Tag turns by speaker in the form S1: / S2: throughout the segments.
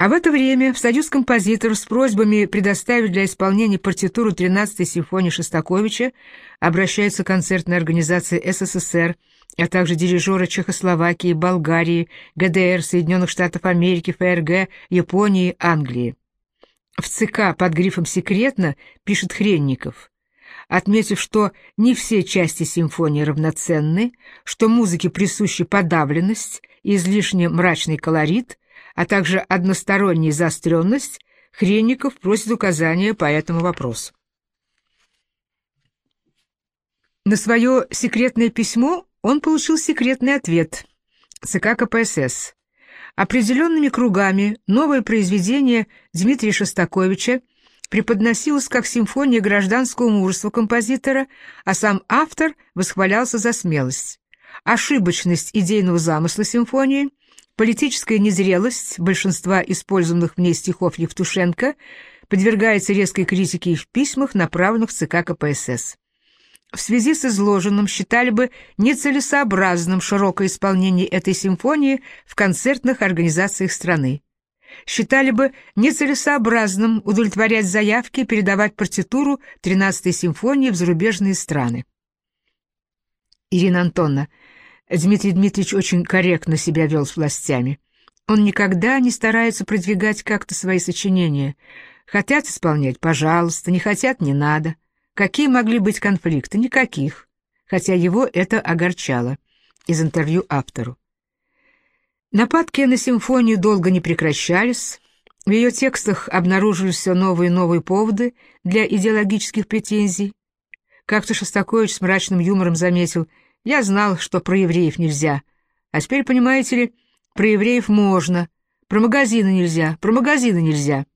S1: А в это время в Союз композиторов с просьбами предоставить для исполнения партитуру 13-й симфонии Шостаковича обращаются концертные организации СССР, а также дирижеры Чехословакии, Болгарии, ГДР, Соединенных Штатов Америки, ФРГ, Японии, Англии. В ЦК под грифом «Секретно» пишет Хренников, отметив, что не все части симфонии равноценны, что музыке присуща подавленность излишне мрачный колорит, а также односторонняя заостренность, Хренников просит указания по этому вопросу. На свое секретное письмо он получил секретный ответ ЦК КПСС. Определенными кругами новое произведение Дмитрия Шостаковича преподносилось как симфония гражданского мужества композитора, а сам автор восхвалялся за смелость. Ошибочность идейного замысла симфонии Политическая незрелость большинства использованных в ней стихов Евтушенко подвергается резкой критике и в письмах, направленных в ЦК КПСС. В связи с изложенным считали бы нецелесообразным широкое исполнение этой симфонии в концертных организациях страны. Считали бы нецелесообразным удовлетворять заявки и передавать партитуру 13-й симфонии в зарубежные страны. Ирина Антоновна, Дмитрий Дмитриевич очень корректно себя вел с властями. Он никогда не старается продвигать как-то свои сочинения. Хотят исполнять — пожалуйста, не хотят — не надо. Какие могли быть конфликты? Никаких. Хотя его это огорчало. Из интервью автору. Нападки на симфонию долго не прекращались. В ее текстах обнаружились все новые и новые поводы для идеологических претензий. Как-то Шостакович с мрачным юмором заметил — я знал, что про евреев нельзя. А теперь, понимаете ли, про евреев можно. Про магазины нельзя, про магазины нельзя.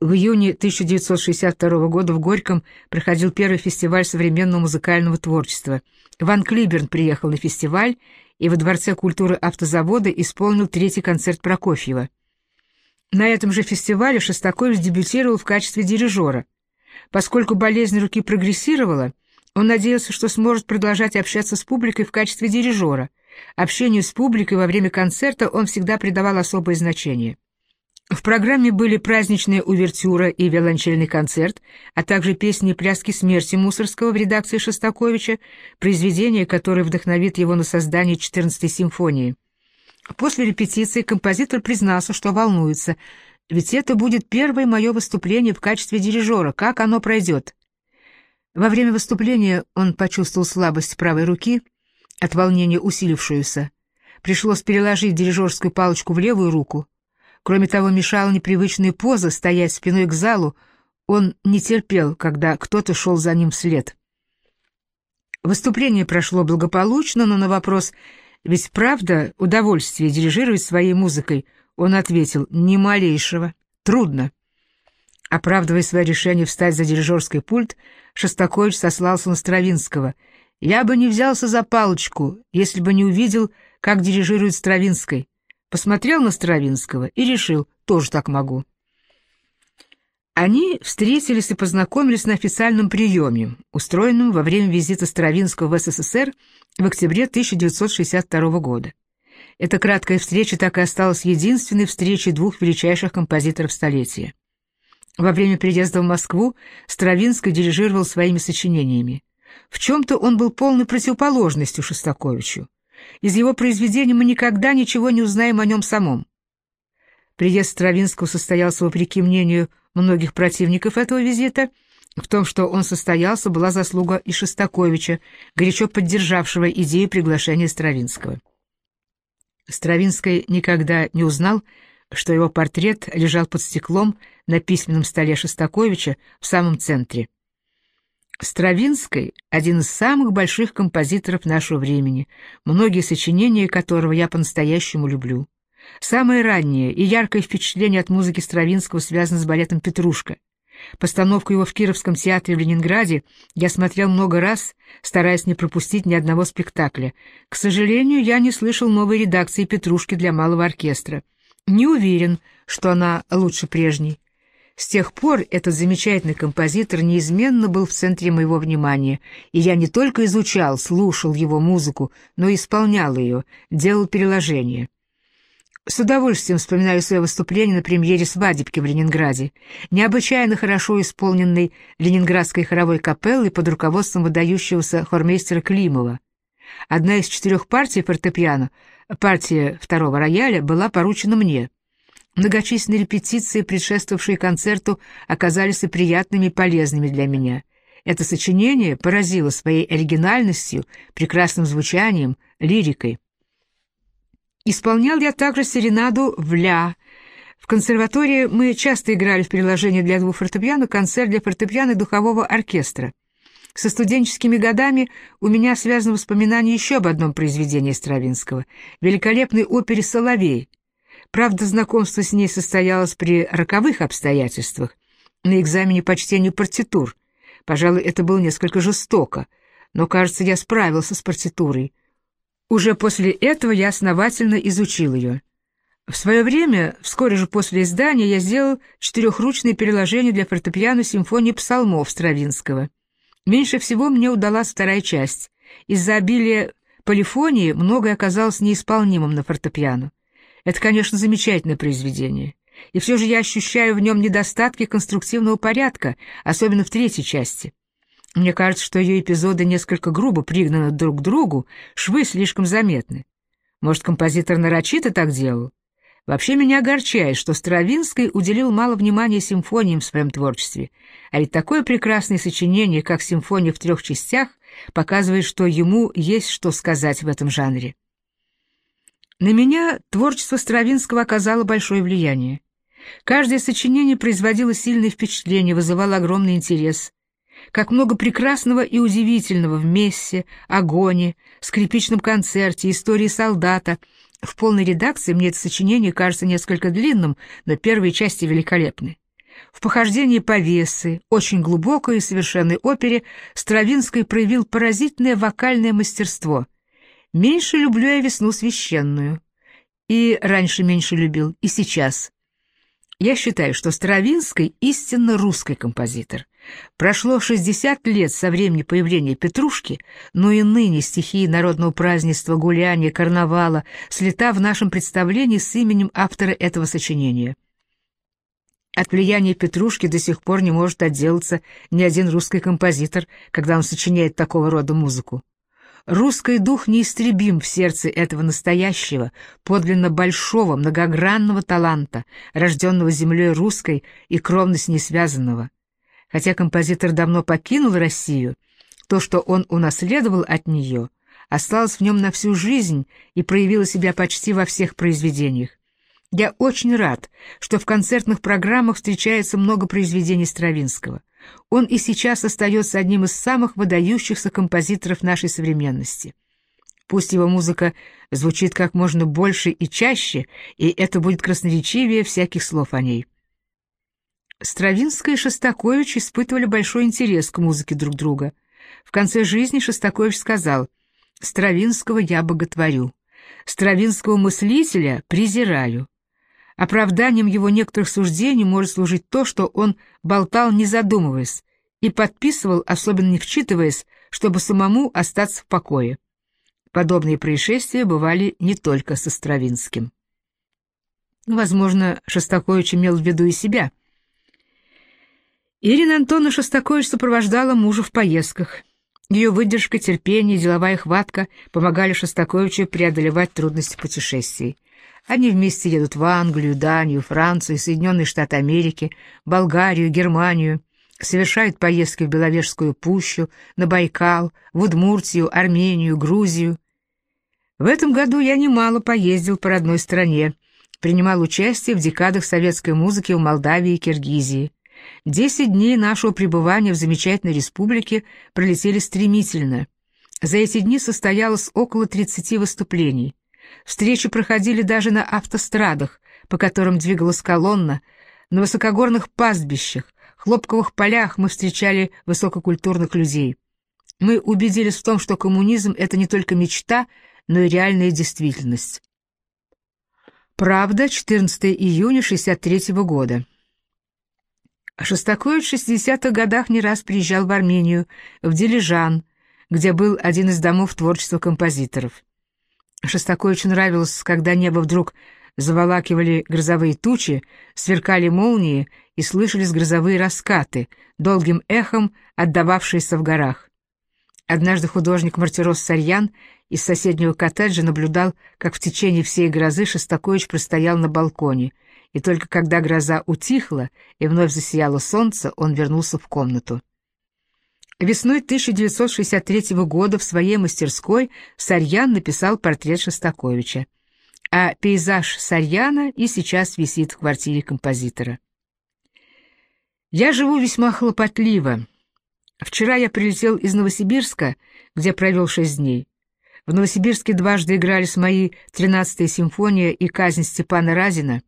S1: В июне 1962 года в Горьком проходил первый фестиваль современного музыкального творчества. Ван Клиберн приехал на фестиваль и во Дворце культуры автозавода исполнил третий концерт Прокофьева. На этом же фестивале Шостакович дебютировал в качестве дирижера. Поскольку болезнь руки прогрессировала, он надеялся, что сможет продолжать общаться с публикой в качестве дирижера. Общению с публикой во время концерта он всегда придавал особое значение. В программе были праздничная увертюра и виолончельный концерт, а также песни пляски смерти Мусорского в редакции Шостаковича, произведение, которое вдохновит его на создание 14-й симфонии. После репетиции композитор признался, что волнуется, ведь это будет первое мое выступление в качестве дирижера, как оно пройдет. Во время выступления он почувствовал слабость правой руки, от волнения усилившуюся. Пришлось переложить дирижерскую палочку в левую руку. Кроме того, мешала непривычная поза стоять спиной к залу, он не терпел, когда кто-то шел за ним вслед. Выступление прошло благополучно, но на вопрос «Ведь правда удовольствие дирижировать своей музыкой?» он ответил «Ни малейшего. Трудно». Оправдывая свое решение встать за дирижерский пульт, Шостакович сослался на Стравинского. «Я бы не взялся за палочку, если бы не увидел, как дирижирует Стравинской. Посмотрел на Стравинского и решил, тоже так могу». Они встретились и познакомились на официальном приеме, устроенном во время визита Стравинского в СССР в октябре 1962 года. Эта краткая встреча так и осталась единственной встречей двух величайших композиторов столетия. Во время переезда в Москву Стравинский дирижировал своими сочинениями. В чем-то он был полной противоположностью Шостаковичу. Из его произведений мы никогда ничего не узнаем о нем самом. Приезд Стравинского состоялся вопреки мнению многих противников этого визита. В том, что он состоялся, была заслуга и Шостаковича, горячо поддержавшего идею приглашения Стравинского. Стравинский никогда не узнал, что его портрет лежал под стеклом на письменном столе Шостаковича в самом центре. Стравинский — один из самых больших композиторов нашего времени, многие сочинения которого я по-настоящему люблю. Самое раннее и яркое впечатление от музыки Стравинского связано с балетом «Петрушка». Постановку его в Кировском театре в Ленинграде я смотрел много раз, стараясь не пропустить ни одного спектакля. К сожалению, я не слышал новой редакции «Петрушки» для малого оркестра. Не уверен, что она лучше прежней. С тех пор этот замечательный композитор неизменно был в центре моего внимания, и я не только изучал, слушал его музыку, но и исполнял ее, делал переложения. С удовольствием вспоминаю свое выступление на премьере «Свадебки» в Ленинграде, необычайно хорошо исполненной Ленинградской хоровой капеллой под руководством выдающегося хормейстера Климова. Одна из четырех партий фортепиано, партия второго рояля, была поручена мне. Многочисленные репетиции, предшествовавшие концерту, оказались и приятными и полезными для меня. Это сочинение поразило своей оригинальностью, прекрасным звучанием, лирикой. Исполнял я также серенаду в ля. В консерватории мы часто играли в приложении для двух фортепиано концерт для фортепиано и духового оркестра. Со студенческими годами у меня связано воспоминание еще об одном произведении Стравинского — великолепной опере «Соловей». Правда, знакомство с ней состоялось при роковых обстоятельствах, на экзамене по чтению партитур. Пожалуй, это было несколько жестоко, но, кажется, я справился с партитурой. Уже после этого я основательно изучил ее. В свое время, вскоре же после издания, я сделал четырехручное переложение для фортепиано симфонии псалмов Стравинского. Меньше всего мне удалась вторая часть. Из-за обилия полифонии многое оказалось неисполнимым на фортепиано. Это, конечно, замечательное произведение. И все же я ощущаю в нем недостатки конструктивного порядка, особенно в третьей части. Мне кажется, что ее эпизоды несколько грубо пригнаны друг к другу, швы слишком заметны. Может, композитор нарочито так делал? Вообще меня огорчает, что Стравинский уделил мало внимания симфониям в своем творчестве, а ведь такое прекрасное сочинение, как «Симфония в трех частях», показывает, что ему есть что сказать в этом жанре. На меня творчество Стравинского оказало большое влияние. Каждое сочинение производило сильное впечатление, вызывало огромный интерес как много прекрасного и удивительного в мессе, агоне, скрипичном концерте, истории солдата. В полной редакции мне это сочинение кажется несколько длинным, но первые части великолепны. В похождении повесы, очень глубокой и совершенной опере, Стравинский проявил поразительное вокальное мастерство. Меньше люблю я весну священную. И раньше меньше любил, и сейчас. Я считаю, что Стравинский истинно русский композитор. Прошло 60 лет со времени появления Петрушки, но и ныне стихии народного празднества, гуляния, карнавала слета в нашем представлении с именем автора этого сочинения. От влияния Петрушки до сих пор не может отделаться ни один русский композитор, когда он сочиняет такого рода музыку. Русский дух неистребим в сердце этого настоящего, подлинно большого, многогранного таланта, рожденного землей русской и кровно с ней связанного. Хотя композитор давно покинул Россию, то, что он унаследовал от нее, осталось в нем на всю жизнь и проявило себя почти во всех произведениях. Я очень рад, что в концертных программах встречается много произведений Стравинского. Он и сейчас остается одним из самых выдающихся композиторов нашей современности. Пусть его музыка звучит как можно больше и чаще, и это будет красноречивее всяких слов о ней. Стравинская и Шостакович испытывали большой интерес к музыке друг друга. В конце жизни Шостакович сказал «Стравинского я боготворю, Стравинского мыслителя презираю». Оправданием его некоторых суждений может служить то, что он болтал не задумываясь и подписывал, особенно не вчитываясь, чтобы самому остаться в покое. Подобные происшествия бывали не только со Стравинским. Возможно, Шостакович имел в виду и себя – Ирина Антоновна Шостакович сопровождала мужа в поездках. Ее выдержка, терпение, деловая хватка помогали Шостаковичу преодолевать трудности путешествий. Они вместе едут в Англию, Данию, Францию, Соединенные Штаты Америки, Болгарию, Германию, совершают поездки в Беловежскую пущу, на Байкал, в Удмуртию, Армению, Грузию. В этом году я немало поездил по родной стране, принимал участие в декадах советской музыки в Молдавии и Киргизии. Десять дней нашего пребывания в замечательной республике пролетели стремительно. За эти дни состоялось около 30 выступлений. Встречи проходили даже на автострадах, по которым двигалась колонна, на высокогорных пастбищах, хлопковых полях мы встречали высококультурных людей. Мы убедились в том, что коммунизм — это не только мечта, но и реальная действительность. Правда, 14 июня 63 года. Шостакович в 60-х годах не раз приезжал в Армению, в Дилижан, где был один из домов творчества композиторов. Шостаковичу нравилось, когда небо вдруг заволакивали грозовые тучи, сверкали молнии и слышались грозовые раскаты, долгим эхом отдававшиеся в горах. Однажды художник-мартирос Сарьян из соседнего коттеджа наблюдал, как в течение всей грозы Шостакович простоял на балконе, и только когда гроза утихла и вновь засияло солнце, он вернулся в комнату. Весной 1963 года в своей мастерской Сарьян написал портрет Шостаковича, а пейзаж Сарьяна и сейчас висит в квартире композитора. Я живу весьма хлопотливо. Вчера я прилетел из Новосибирска, где провел шесть дней. В Новосибирске дважды игрались мои «Тринадцатая симфония» и «Казнь Степана Разина».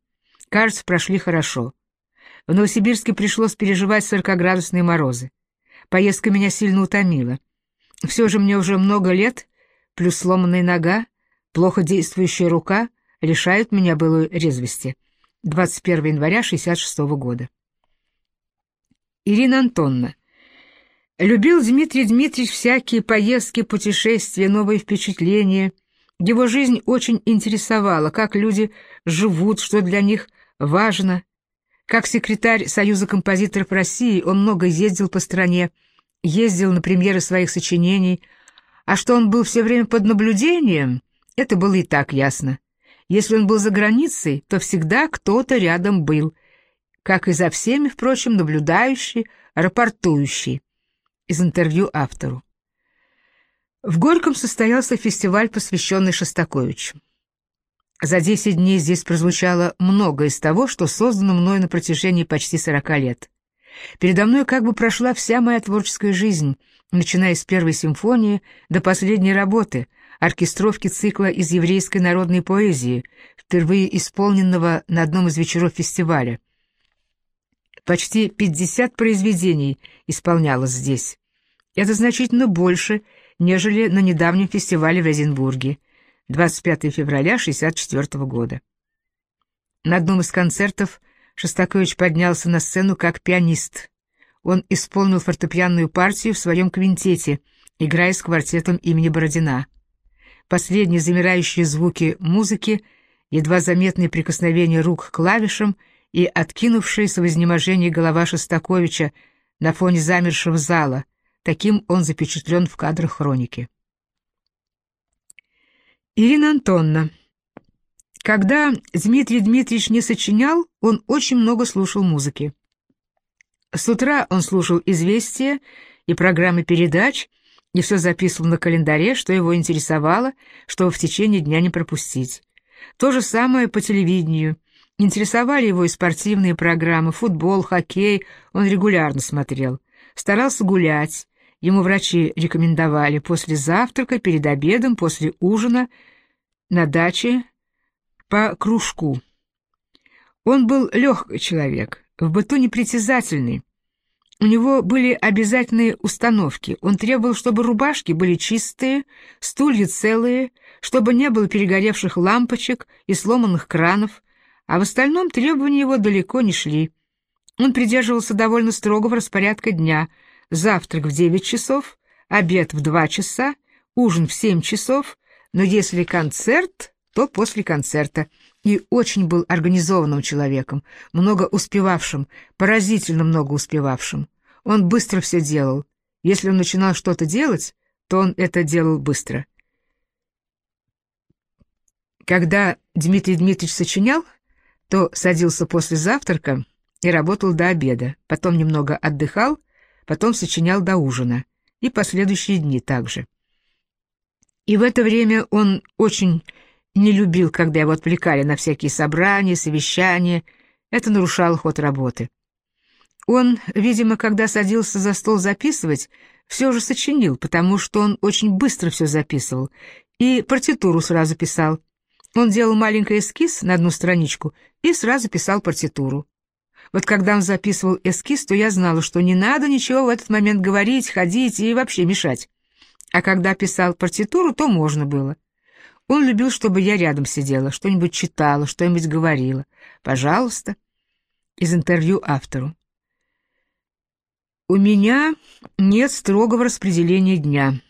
S1: Кажется, прошли хорошо. В Новосибирске пришлось переживать сорокоградусные морозы. Поездка меня сильно утомила. Все же мне уже много лет, плюс сломанная нога, плохо действующая рука лишают меня былой резвости. 21 января 66 года. Ирина Антонна. Любил Дмитрий Дмитриевич всякие поездки, путешествия, новые впечатления. Его жизнь очень интересовала, как люди живут, что для них важно. Как секретарь Союза композиторов России он много ездил по стране, ездил на премьеры своих сочинений, а что он был все время под наблюдением, это было и так ясно. Если он был за границей, то всегда кто-то рядом был — как и за всеми, впрочем, наблюдающий, рапортующий. Из интервью автору. В Горьком состоялся фестиваль, посвященный Шостаковичу. За 10 дней здесь прозвучало много из того, что создано мной на протяжении почти 40 лет. Передо мной как бы прошла вся моя творческая жизнь, начиная с первой симфонии до последней работы, оркестровки цикла из еврейской народной поэзии, впервые исполненного на одном из вечеров фестиваля. Почти 50 произведений исполнялось здесь. Это значительно больше, нежели на недавнем фестивале в Эдинбурге, 25 февраля 1964 года. На одном из концертов Шостакович поднялся на сцену как пианист. Он исполнил фортепианную партию в своем квинтете, играя с квартетом имени Бородина. Последние замирающие звуки музыки, едва заметные прикосновения рук к клавишам — и откинувшаяся в изнеможении голова Шостаковича на фоне замершего зала. Таким он запечатлен в кадрах хроники. Ирина Антонна. Когда Дмитрий Дмитриевич не сочинял, он очень много слушал музыки. С утра он слушал известия и программы передач, и все записывал на календаре, что его интересовало, чтобы в течение дня не пропустить. То же самое по телевидению. Интересовали его и спортивные программы, футбол, хоккей, он регулярно смотрел. Старался гулять, ему врачи рекомендовали после завтрака, перед обедом, после ужина, на даче, по кружку. Он был легкий человек, в быту непритязательный. У него были обязательные установки. Он требовал, чтобы рубашки были чистые, стулья целые, чтобы не было перегоревших лампочек и сломанных кранов, а в остальном требования его далеко не шли. Он придерживался довольно строгого распорядка дня. Завтрак в 9 часов, обед в 2 часа, ужин в 7 часов, но если концерт, то после концерта. И очень был организованным человеком, много успевавшим, поразительно много успевавшим. Он быстро все делал. Если он начинал что-то делать, то он это делал быстро. Когда Дмитрий Дмитриевич сочинял, то садился после завтрака и работал до обеда, потом немного отдыхал, потом сочинял до ужина, и последующие дни также. И в это время он очень не любил, когда его отвлекали на всякие собрания, совещания, это нарушало ход работы. Он, видимо, когда садился за стол записывать, все же сочинил, потому что он очень быстро все записывал, и партитуру сразу писал. Он делал маленький эскиз на одну страничку и сразу писал партитуру. Вот когда он записывал эскиз, то я знала, что не надо ничего в этот момент говорить, ходить и вообще мешать. А когда писал партитуру, то можно было. Он любил, чтобы я рядом сидела, что-нибудь читала, что-нибудь говорила. Пожалуйста. Из интервью автору. У меня нет строгого распределения дня.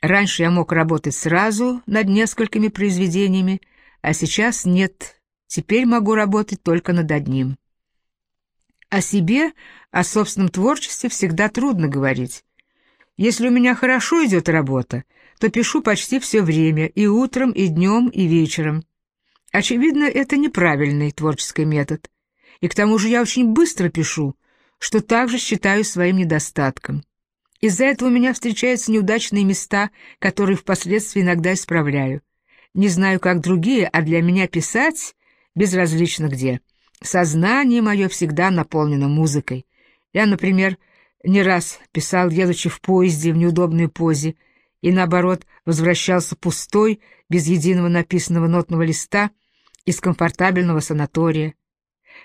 S1: Раньше я мог работать сразу над несколькими произведениями, а сейчас нет Теперь могу работать только над одним. О себе, о собственном творчестве всегда трудно говорить. Если у меня хорошо идет работа, то пишу почти все время, и утром, и днем, и вечером. Очевидно, это неправильный творческий метод. И к тому же я очень быстро пишу, что также считаю своим недостатком. Из-за этого у меня встречаются неудачные места, которые впоследствии иногда исправляю. Не знаю, как другие, а для меня писать безразлично где. Сознание мое всегда наполнено музыкой. Я, например, не раз писал, едучи в поезде в неудобной позе, и, наоборот, возвращался пустой, без единого написанного нотного листа, из комфортабельного санатория.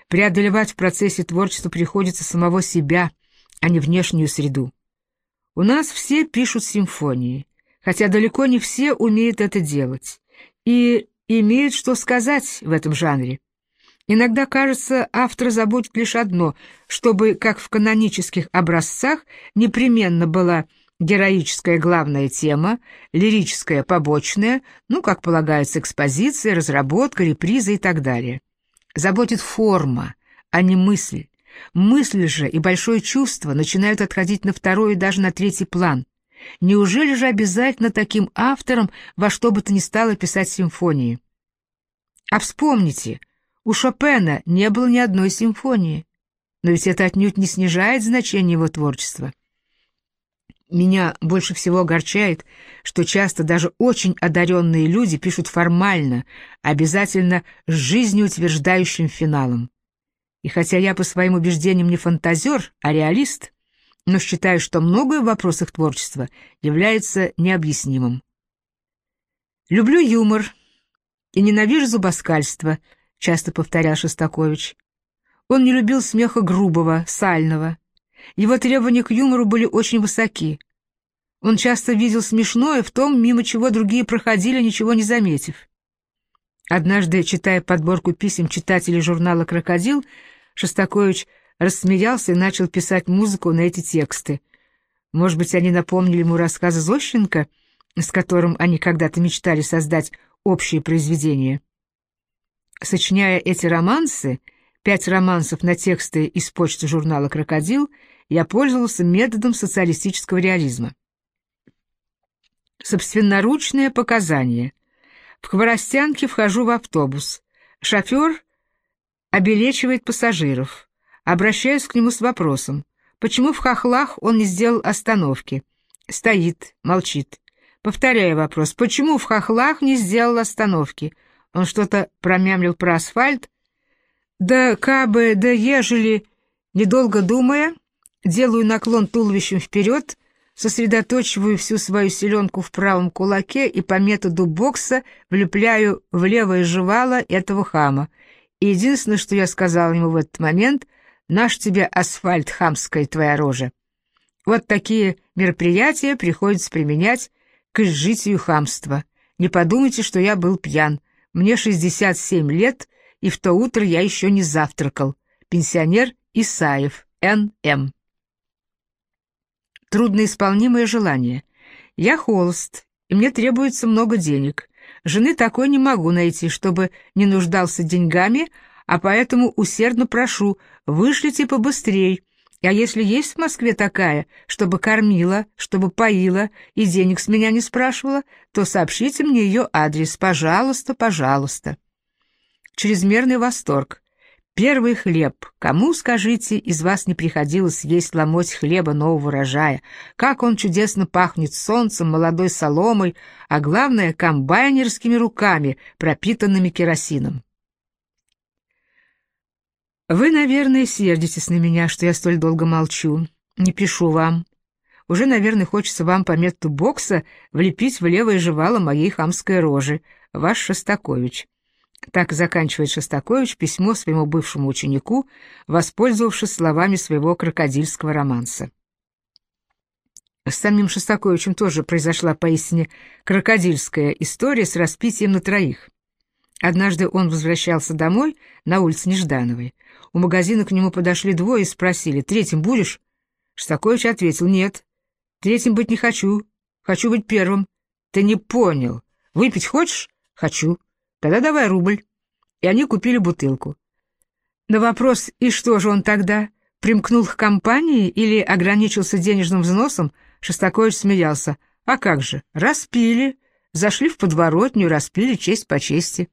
S1: Преодолевать в процессе творчества приходится самого себя, а не внешнюю среду. У нас все пишут симфонии, хотя далеко не все умеют это делать и имеют что сказать в этом жанре. Иногда, кажется, автор заботит лишь одно, чтобы, как в канонических образцах, непременно была героическая главная тема, лирическая побочная, ну, как полагается, экспозиция, разработка, реприза и так далее. Заботит форма, а не мысль. Мысль же и большое чувство начинают отходить на второй и даже на третий план. Неужели же обязательно таким автором во что бы то ни стало писать симфонии? А вспомните, у Шопена не было ни одной симфонии. Но ведь это отнюдь не снижает значение его творчества. Меня больше всего огорчает, что часто даже очень одаренные люди пишут формально, обязательно с жизнеутверждающим финалом. И хотя я по своим убеждениям не фантазер, а реалист, но считаю, что многое в вопросах творчества является необъяснимым. «Люблю юмор и ненавижу зубоскальство», — часто повторял Шостакович. Он не любил смеха грубого, сального. Его требования к юмору были очень высоки. Он часто видел смешное в том, мимо чего другие проходили, ничего не заметив. Однажды, читая подборку писем читателей журнала «Крокодил», Шостакович рассмеялся и начал писать музыку на эти тексты. Может быть, они напомнили ему рассказы Зощенко, с которым они когда-то мечтали создать общее произведение. Сочиняя эти романсы, пять романсов на тексты из почты журнала «Крокодил», я пользовался методом социалистического реализма. Собственноручное показание. В Хворостянке вхожу в автобус. Шофер обелечивает пассажиров. Обращаюсь к нему с вопросом, почему в хохлах он не сделал остановки. Стоит, молчит. Повторяю вопрос, почему в хохлах не сделал остановки? Он что-то промямлил про асфальт. Да кабы, да ежели, недолго думая, делаю наклон туловищем вперед, сосредоточиваю всю свою селенку в правом кулаке и по методу бокса влепляю в левое жевало этого хама. И единственное, что я сказал ему в этот момент — Наш тебе асфальт, хамская твоя рожа. Вот такие мероприятия приходится применять к изжитию хамства. Не подумайте, что я был пьян. Мне 67 лет, и в то утро я еще не завтракал. Пенсионер Исаев, Н.М. Трудноисполнимое желание. Я холост, и мне требуется много денег. Жены такой не могу найти, чтобы не нуждался деньгами, а поэтому усердно прошу, вышлите побыстрей. А если есть в Москве такая, чтобы кормила, чтобы поила и денег с меня не спрашивала, то сообщите мне ее адрес, пожалуйста, пожалуйста. Чрезмерный восторг. Первый хлеб. Кому, скажите, из вас не приходилось есть ломоть хлеба нового урожая? Как он чудесно пахнет солнцем, молодой соломой, а главное, комбайнерскими руками, пропитанными керосином. Вы, наверное, сердитесь на меня, что я столь долго молчу. Не пишу вам. Уже, наверное, хочется вам по методу бокса влепить в левое жевало моей хамской рожи. Ваш Шостакович. Так заканчивает Шостакович письмо своему бывшему ученику, воспользовавшись словами своего крокодильского романса. С самим Шостаковичем тоже произошла поистине крокодильская история с распитием на троих. Однажды он возвращался домой на улице Неждановой. У магазина к нему подошли двое и спросили, «Третьим будешь?» Штакович ответил, «Нет, третьим быть не хочу, хочу быть первым». «Ты не понял. Выпить хочешь?» «Хочу. Тогда давай рубль». и они купили бутылку. На вопрос «И что же он тогда?» примкнул к компании или ограничился денежным взносом, Шостакович смеялся. «А как же, распили, зашли в подворотню, распили честь по чести».